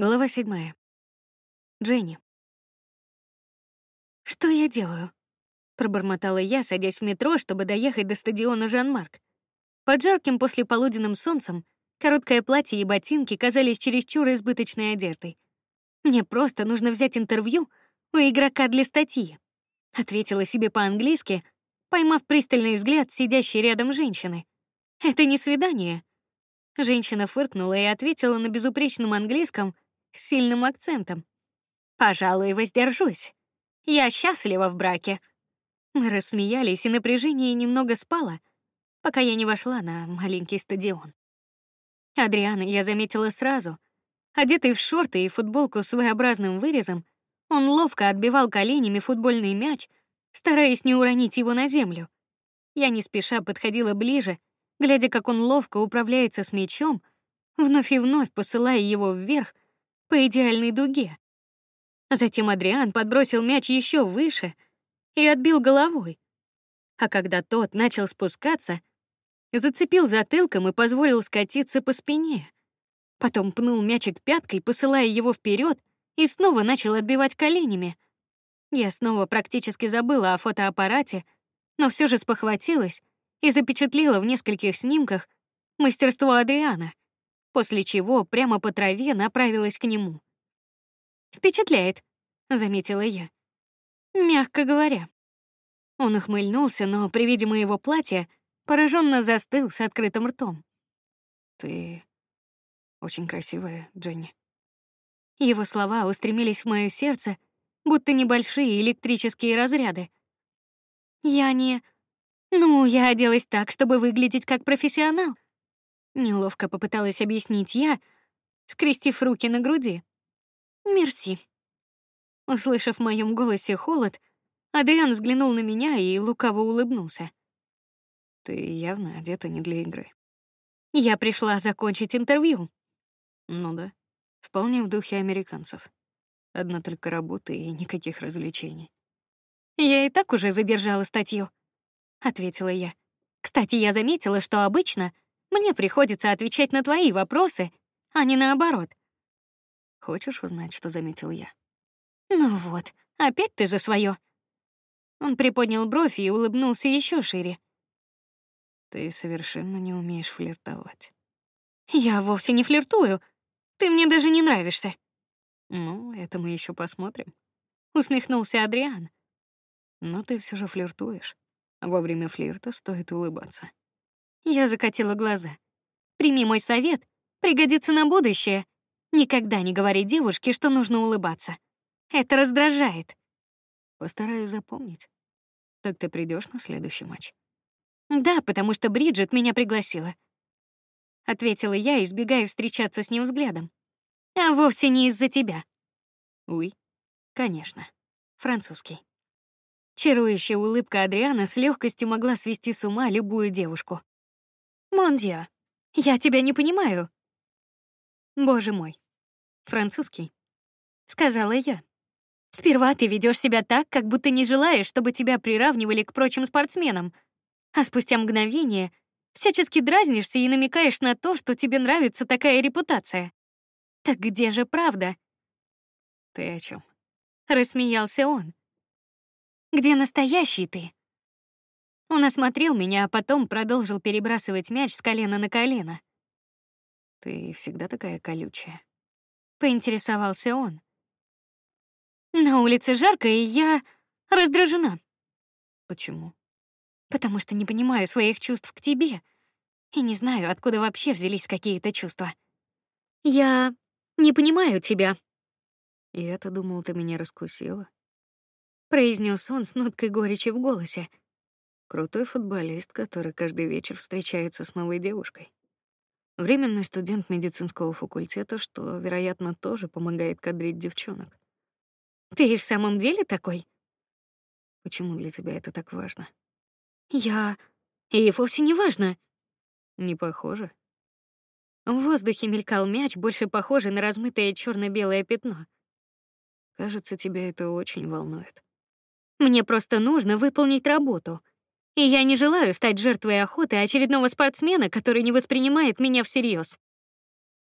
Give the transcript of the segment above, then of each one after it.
Глава седьмая. Дженни. Что я делаю? пробормотала я, садясь в метро, чтобы доехать до стадиона Жан-Марк. Под жарким послеполуденным солнцем короткое платье и ботинки казались чересчур избыточной одеждой. Мне просто нужно взять интервью у игрока для статьи. Ответила себе по-английски, поймав пристальный взгляд сидящей рядом женщины. Это не свидание. Женщина фыркнула и ответила на безупречном английском с сильным акцентом. Пожалуй, воздержусь. Я счастлива в браке. Мы рассмеялись, и напряжение немного спало, пока я не вошла на маленький стадион. Адриана я заметила сразу. Одетый в шорты и футболку с своеобразным вырезом, он ловко отбивал коленями футбольный мяч, стараясь не уронить его на землю. Я не спеша подходила ближе, глядя, как он ловко управляется с мячом, вновь и вновь посылая его вверх по идеальной дуге. Затем Адриан подбросил мяч еще выше и отбил головой. А когда тот начал спускаться, зацепил затылком и позволил скатиться по спине. Потом пнул мячик пяткой, посылая его вперед, и снова начал отбивать коленями. Я снова практически забыла о фотоаппарате, но все же спохватилась и запечатлела в нескольких снимках мастерство Адриана после чего прямо по траве направилась к нему. Впечатляет, заметила я. Мягко говоря. Он ухмыльнулся, но при виде моего платья пораженно застыл с открытым ртом. Ты очень красивая, Дженни. Его слова устремились в мое сердце, будто небольшие электрические разряды. Я не... Ну, я оделась так, чтобы выглядеть как профессионал. Неловко попыталась объяснить я, скрестив руки на груди. Мерси. Услышав в моем голосе холод, Адриан взглянул на меня и лукаво улыбнулся. Ты явно одета не для игры. Я пришла закончить интервью. Ну да, вполне в духе американцев. Одна только работа и никаких развлечений. Я и так уже задержала статью, ответила я. Кстати, я заметила, что обычно мне приходится отвечать на твои вопросы, а не наоборот. Хочешь узнать, что заметил я? Ну вот, опять ты за свое. Он приподнял бровь и улыбнулся еще шире. Ты совершенно не умеешь флиртовать. Я вовсе не флиртую. Ты мне даже не нравишься. Ну, это мы еще посмотрим. Усмехнулся Адриан. Но ты все же флиртуешь. Во время флирта стоит улыбаться. Я закатила глаза. Прими мой совет, пригодится на будущее. Никогда не говори девушке, что нужно улыбаться. Это раздражает. Постараюсь запомнить. Так ты придешь на следующий матч? Да, потому что Бриджит меня пригласила. Ответила я, избегая встречаться с ним взглядом. А вовсе не из-за тебя. Уй, конечно, французский. Чарующая улыбка Адриана с легкостью могла свести с ума любую девушку. Мондио, я тебя не понимаю. Боже мой. Французский. Сказала я. Сперва ты ведешь себя так, как будто не желаешь, чтобы тебя приравнивали к прочим спортсменам, а спустя мгновение всячески дразнишься и намекаешь на то, что тебе нравится такая репутация. Так где же правда? Ты о чем? Рассмеялся он. Где настоящий ты? Он осмотрел меня, а потом продолжил перебрасывать мяч с колена на колено. Ты всегда такая колючая. Поинтересовался он. На улице жарко, и я раздражена. Почему? Потому что не понимаю своих чувств к тебе и не знаю, откуда вообще взялись какие-то чувства. Я не понимаю тебя. Я-то думал, ты меня раскусила. Произнес он с ноткой горечи в голосе. Крутой футболист, который каждый вечер встречается с новой девушкой. Временный студент медицинского факультета, что, вероятно, тоже помогает кадрить девчонок. Ты и в самом деле такой? Почему для тебя это так важно? Я и вовсе не важно. Не похоже. В воздухе мелькал мяч, больше похожий на размытое черно белое пятно. Кажется, тебя это очень волнует. Мне просто нужно выполнить работу. И я не желаю стать жертвой охоты очередного спортсмена, который не воспринимает меня всерьез.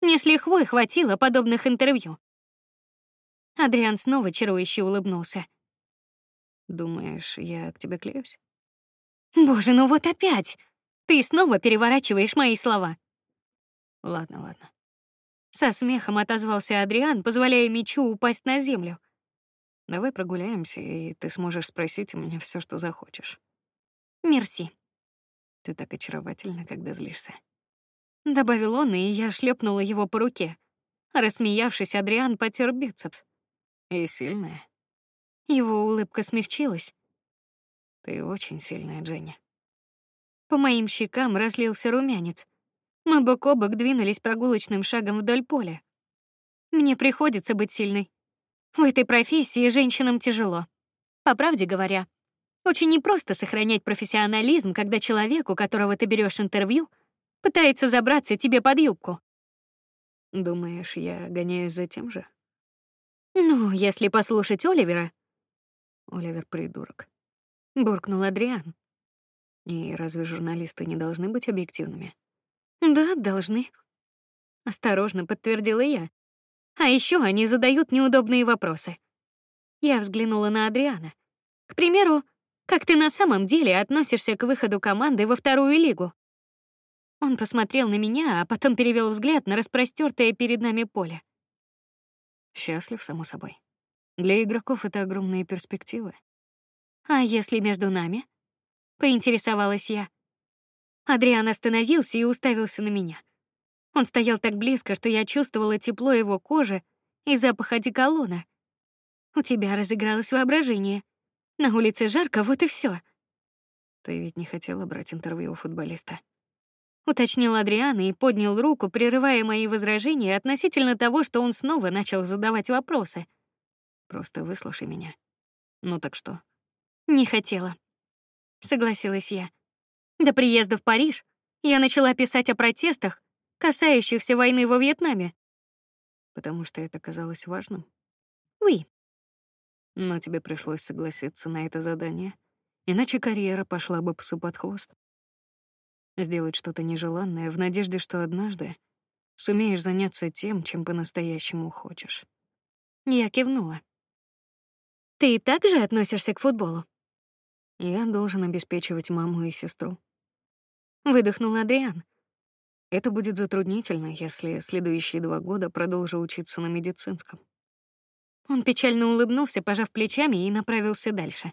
Не с лихвой хватило подобных интервью. Адриан снова чарующе улыбнулся. Думаешь, я к тебе клеюсь? Боже, ну вот опять. Ты снова переворачиваешь мои слова. Ладно, ладно. Со смехом отозвался Адриан, позволяя мечу упасть на землю. Давай прогуляемся, и ты сможешь спросить у меня все, что захочешь. Мерси. Ты так очаровательна, когда злишься. Добавил он, и я шлепнула его по руке. Рассмеявшись, Адриан потер бицепс. И сильная. Его улыбка смягчилась. Ты очень сильная, Дженни. По моим щекам разлился румянец. Мы бок о бок двинулись прогулочным шагом вдоль поля. Мне приходится быть сильной. В этой профессии женщинам тяжело. По правде говоря, очень непросто сохранять профессионализм, когда человек, у которого ты берешь интервью, пытается забраться тебе под юбку. Думаешь, я гоняюсь за тем же? Ну, если послушать Оливера. Оливер придурок. Буркнул Адриан. И разве журналисты не должны быть объективными? Да, должны. Осторожно подтвердила я. А еще они задают неудобные вопросы. Я взглянула на Адриана. К примеру, как ты на самом деле относишься к выходу команды во вторую лигу? Он посмотрел на меня, а потом перевел взгляд на распростертое перед нами поле. Счастлив, само собой. Для игроков это огромные перспективы. А если между нами? Поинтересовалась я. Адриан остановился и уставился на меня. Он стоял так близко, что я чувствовала тепло его кожи и запах одеколона. У тебя разыгралось воображение. На улице жарко, вот и все. Ты ведь не хотела брать интервью у футболиста. Уточнил Адриан и поднял руку, прерывая мои возражения относительно того, что он снова начал задавать вопросы. Просто выслушай меня. Ну так что? Не хотела. Согласилась я. До приезда в Париж я начала писать о протестах, касающихся войны во Вьетнаме. Потому что это казалось важным? Oui. Но тебе пришлось согласиться на это задание, иначе карьера пошла бы псу под хвост. Сделать что-то нежеланное в надежде, что однажды сумеешь заняться тем, чем по-настоящему хочешь. Я кивнула. Ты также относишься к футболу? Я должен обеспечивать маму и сестру. Выдохнул Адриан. Это будет затруднительно, если следующие два года продолжу учиться на медицинском. Он печально улыбнулся, пожав плечами, и направился дальше.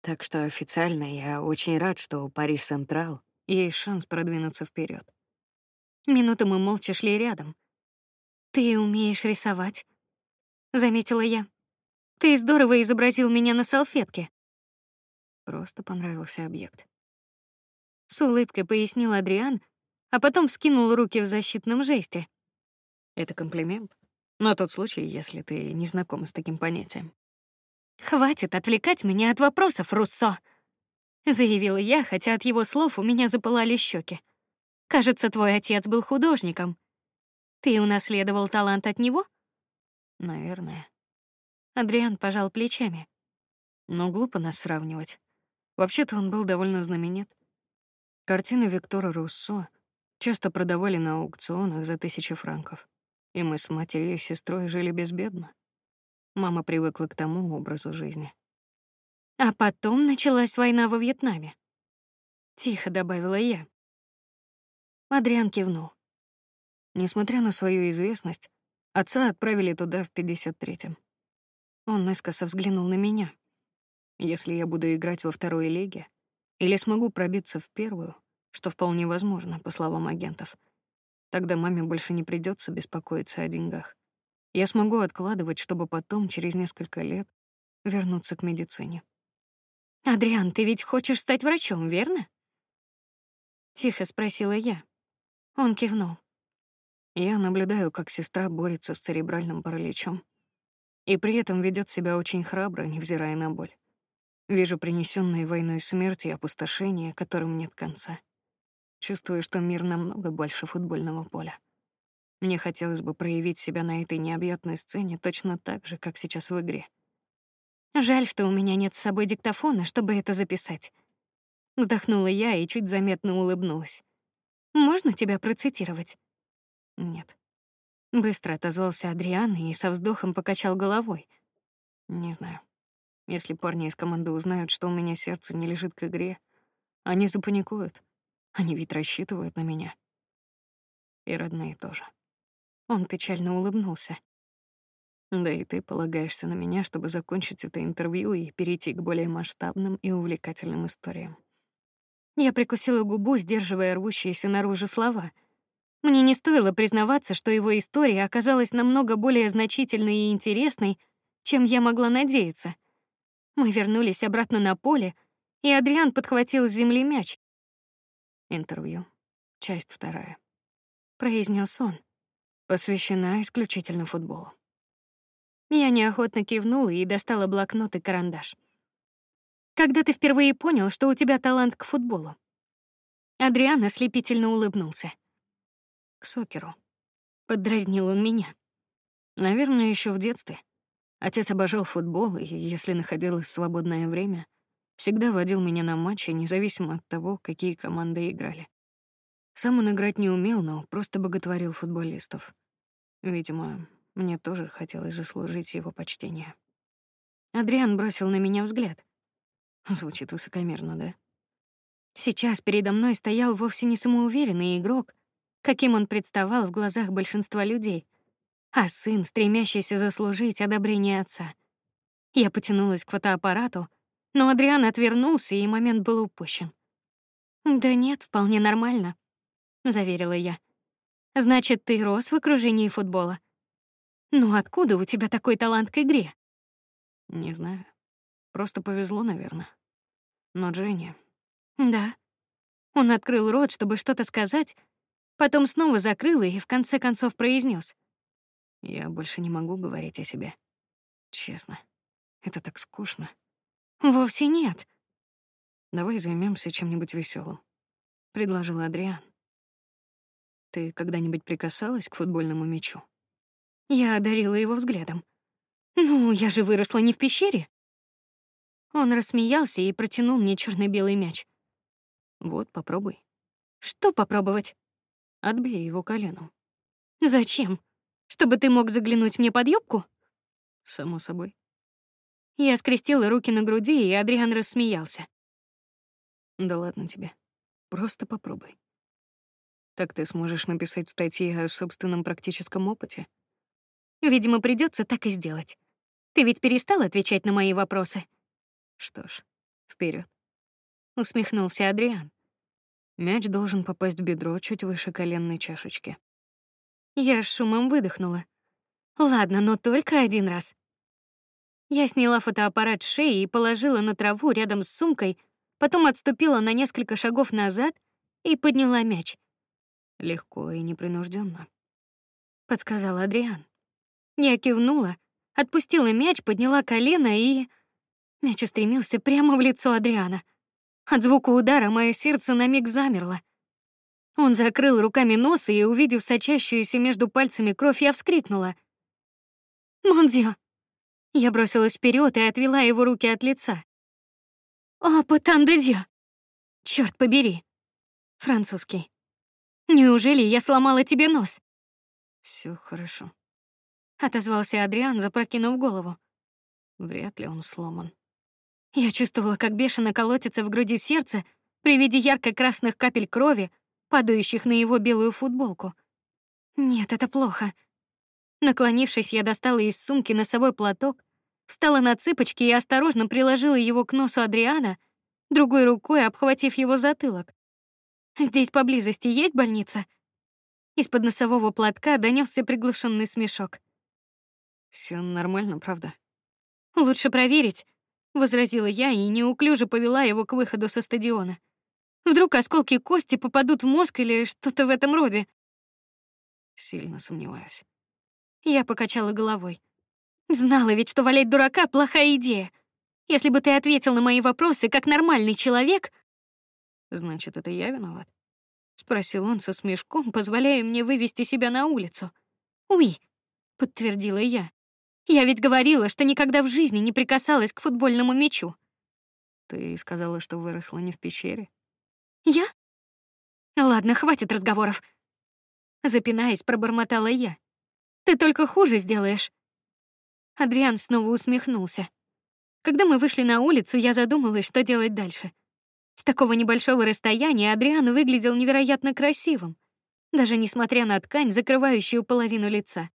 Так что официально я очень рад, что у Пари Централ есть шанс продвинуться вперед. Минуту мы молча шли рядом. Ты умеешь рисовать, заметила я. Ты здорово изобразил меня на салфетке. Просто понравился объект. С улыбкой пояснил Адриан, а потом вскинул руки в защитном жесте. Это комплимент. На тот случай, если ты не знакома с таким понятием. Хватит отвлекать меня от вопросов, Руссо, заявила я, хотя от его слов у меня запылали щеки. Кажется, твой отец был художником. Ты унаследовал талант от него? Наверное. Адриан пожал плечами. Но глупо нас сравнивать. Вообще-то он был довольно знаменит. Картины Виктора Руссо часто продавали на аукционах за тысячи франков. И мы с матерью и сестрой жили безбедно. Мама привыкла к тому образу жизни. А потом началась война во Вьетнаме. Тихо добавила я. Адриан кивнул. Несмотря на свою известность, отца отправили туда в 53-м. Он искоса взглянул на меня. Если я буду играть во второй лиге или смогу пробиться в первую, что вполне возможно, по словам агентов. Тогда маме больше не придется беспокоиться о деньгах. Я смогу откладывать, чтобы потом, через несколько лет, вернуться к медицине. Адриан, ты ведь хочешь стать врачом, верно? Тихо спросила я. Он кивнул. Я наблюдаю, как сестра борется с церебральным параличом и при этом ведет себя очень храбро, невзирая на боль. Вижу принесенные войной смерть и опустошение, которым нет конца. Чувствую, что мир намного больше футбольного поля. Мне хотелось бы проявить себя на этой необъятной сцене точно так же, как сейчас в игре. Жаль, что у меня нет с собой диктофона, чтобы это записать. Вздохнула я и чуть заметно улыбнулась. Можно тебя процитировать? Нет. Быстро отозвался Адриан и со вздохом покачал головой. Не знаю. Если парни из команды узнают, что у меня сердце не лежит к игре, они запаникуют. Они ведь рассчитывают на меня. И родные тоже. Он печально улыбнулся. Да и ты полагаешься на меня, чтобы закончить это интервью и перейти к более масштабным и увлекательным историям. Я прикусила губу, сдерживая рвущиеся наружу слова. Мне не стоило признаваться, что его история оказалась намного более значительной и интересной, чем я могла надеяться. Мы вернулись обратно на поле, и Адриан подхватил с земли мяч. Интервью. Часть вторая. Произнес он. Посвящена исключительно футболу. Я неохотно кивнула и достала блокнот и карандаш. Когда ты впервые понял, что у тебя талант к футболу? Адриан ослепительно улыбнулся. К сокеру. Поддразнил он меня. Наверное, еще в детстве. Отец обожал футбол, и если находилось свободное время, всегда водил меня на матчи, независимо от того, какие команды играли. Сам он играть не умел, но просто боготворил футболистов. Видимо, мне тоже хотелось заслужить его почтение. Адриан бросил на меня взгляд. Звучит высокомерно, да? Сейчас передо мной стоял вовсе не самоуверенный игрок, каким он представал в глазах большинства людей, а сын, стремящийся заслужить одобрение отца. Я потянулась к фотоаппарату, но Адриан отвернулся, и момент был упущен. Да нет, вполне нормально, заверила я. Значит, ты рос в окружении футбола. Ну откуда у тебя такой талант к игре? Не знаю. Просто повезло, наверное. Но Дженни. Да. Он открыл рот, чтобы что-то сказать, потом снова закрыл и в конце концов произнес: "Я больше не могу говорить о себе. Честно, это так скучно". Вовсе нет. Давай займемся чем-нибудь веселым, предложил Адриан. Ты когда-нибудь прикасалась к футбольному мячу? Я одарила его взглядом. Ну, я же выросла не в пещере. Он рассмеялся и протянул мне черно белый мяч. Вот, попробуй. Что попробовать? Отбей его коленом. Зачем? Чтобы ты мог заглянуть мне под юбку? Само собой. Я скрестила руки на груди, и Адриан рассмеялся. Да ладно тебе. Просто попробуй. Так ты сможешь написать статьи о собственном практическом опыте. Видимо, придется так и сделать. Ты ведь перестал отвечать на мои вопросы. Что ж, вперед. Усмехнулся Адриан. Мяч должен попасть в бедро чуть выше коленной чашечки. Я шумом выдохнула. Ладно, но только один раз. Я сняла фотоаппарат с шеи и положила на траву рядом с сумкой, потом отступила на несколько шагов назад и подняла мяч. Легко и непринужденно, подсказал Адриан. Я кивнула, отпустила мяч, подняла колено и мяч устремился прямо в лицо Адриана. От звука удара мое сердце на миг замерло. Он закрыл руками нос, и, увидев сочащуюся между пальцами кровь, я вскрикнула: "Монзио!" Я бросилась вперед и отвела его руки от лица. "О, патан де Дьё! Чёрт побери!" Французский. "Неужели я сломала тебе нос?" Все хорошо отозвался Адриан, запрокинув голову. Вряд ли он сломан. Я чувствовала, как бешено колотится в груди сердце при виде ярко-красных капель крови, падающих на его белую футболку. Нет, это плохо. Наклонившись, я достала из сумки носовой платок, встала на цыпочки и осторожно приложила его к носу Адриана, другой рукой обхватив его затылок. Здесь поблизости есть больница? Из-под носового платка донесся приглушенный смешок. Все нормально, правда? Лучше проверить, возразила я и неуклюже повела его к выходу со стадиона. Вдруг осколки кости попадут в мозг или что-то в этом роде. Сильно сомневаюсь. Я покачала головой. Знала ведь, что валять дурака плохая идея. Если бы ты ответил на мои вопросы как нормальный человек, значит, это я виноват, спросил он со смешком, позволяя мне вывести себя на улицу. "Уи", подтвердила я. Я ведь говорила, что никогда в жизни не прикасалась к футбольному мячу. Ты сказала, что выросла не в пещере. Я? Ладно, хватит разговоров. Запинаясь, пробормотала я. Ты только хуже сделаешь. Адриан снова усмехнулся. Когда мы вышли на улицу, я задумалась, что делать дальше. С такого небольшого расстояния Адриан выглядел невероятно красивым, даже несмотря на ткань, закрывающую половину лица.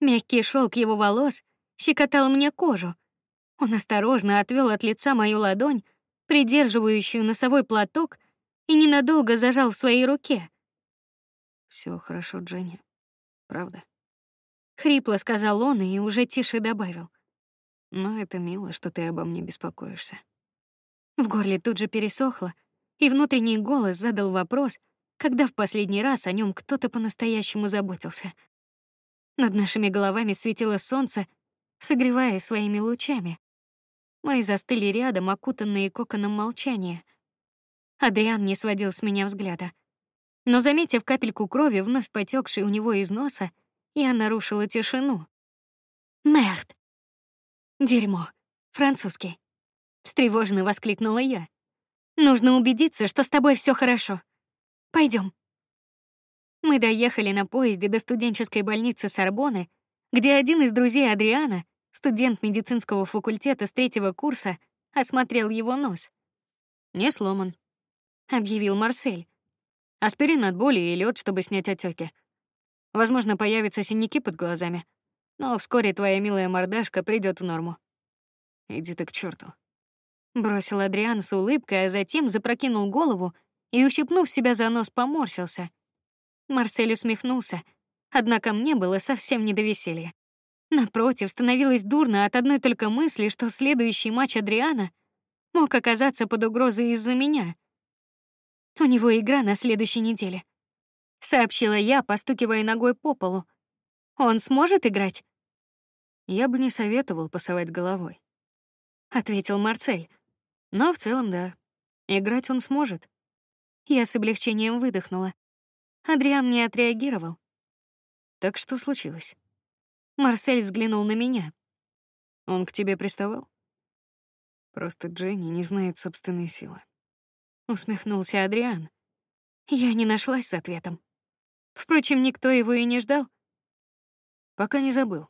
Мягкий шелк его волос щекотал мне кожу. Он осторожно отвел от лица мою ладонь, придерживающую носовой платок, и ненадолго зажал в своей руке. Все хорошо, Дженни. Правда? Хрипло сказал он и уже тише добавил: "Но это мило, что ты обо мне беспокоишься". В горле тут же пересохло, и внутренний голос задал вопрос, когда в последний раз о нем кто-то по-настоящему заботился. Над нашими головами светило солнце, согревая своими лучами. Мы застыли рядом, окутанные коконом молчания. Адриан не сводил с меня взгляда. Но заметив капельку крови, вновь потекшей у него из носа, я нарушила тишину. Мерт. Дерьмо. Французский. Встревоженно воскликнула я. Нужно убедиться, что с тобой все хорошо. Пойдем. Мы доехали на поезде до студенческой больницы Сорбонны, где один из друзей Адриана, студент медицинского факультета с третьего курса, осмотрел его нос. Не сломан, объявил Марсель. Аспирин от боли и лед, чтобы снять отеки. Возможно, появятся синяки под глазами, но вскоре твоя милая мордашка придет в норму. Иди ты к черту. Бросил Адриан с улыбкой, а затем запрокинул голову и, ущипнув себя за нос, поморщился. Марсель усмехнулся, однако мне было совсем не до веселья. Напротив, становилось дурно от одной только мысли, что следующий матч Адриана мог оказаться под угрозой из-за меня. У него игра на следующей неделе, сообщила я, постукивая ногой по полу. Он сможет играть? Я бы не советовал пасовать головой, ответил Марсель. Но в целом да. Играть он сможет. Я с облегчением выдохнула. Адриан не отреагировал. Так что случилось? Марсель взглянул на меня. Он к тебе приставал? Просто Дженни не знает собственной силы. Усмехнулся Адриан. Я не нашлась с ответом. Впрочем, никто его и не ждал. Пока не забыл.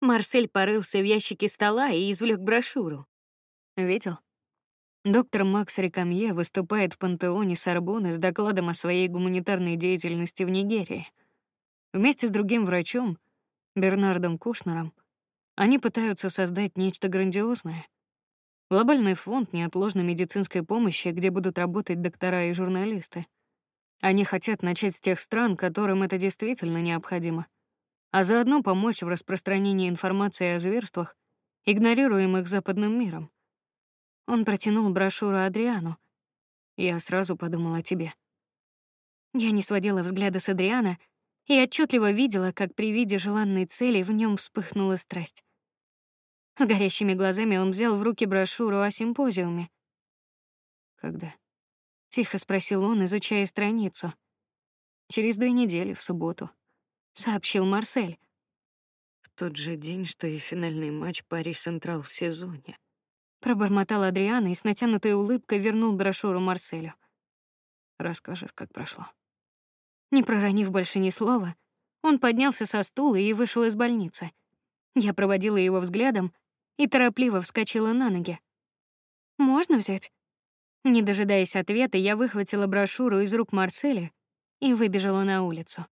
Марсель порылся в ящике стола и извлек брошюру. Видел? Доктор Макс Рекамье выступает в пантеоне Сорбонны с докладом о своей гуманитарной деятельности в Нигерии. Вместе с другим врачом, Бернардом Кушнером, они пытаются создать нечто грандиозное. Глобальный фонд неотложной медицинской помощи, где будут работать доктора и журналисты. Они хотят начать с тех стран, которым это действительно необходимо, а заодно помочь в распространении информации о зверствах, игнорируемых западным миром. Он протянул брошюру Адриану. Я сразу подумала о тебе. Я не сводила взгляда с Адриана и отчетливо видела, как при виде желанной цели в нем вспыхнула страсть. С горящими глазами он взял в руки брошюру о симпозиуме. Когда? Тихо спросил он, изучая страницу. Через две недели, в субботу, сообщил Марсель. В тот же день, что и финальный матч Пари Централ в сезоне пробормотал Адриан и с натянутой улыбкой вернул брошюру Марселю. Расскажешь, как прошло. Не проронив больше ни слова, он поднялся со стула и вышел из больницы. Я проводила его взглядом и торопливо вскочила на ноги. Можно взять? Не дожидаясь ответа, я выхватила брошюру из рук Марселя и выбежала на улицу.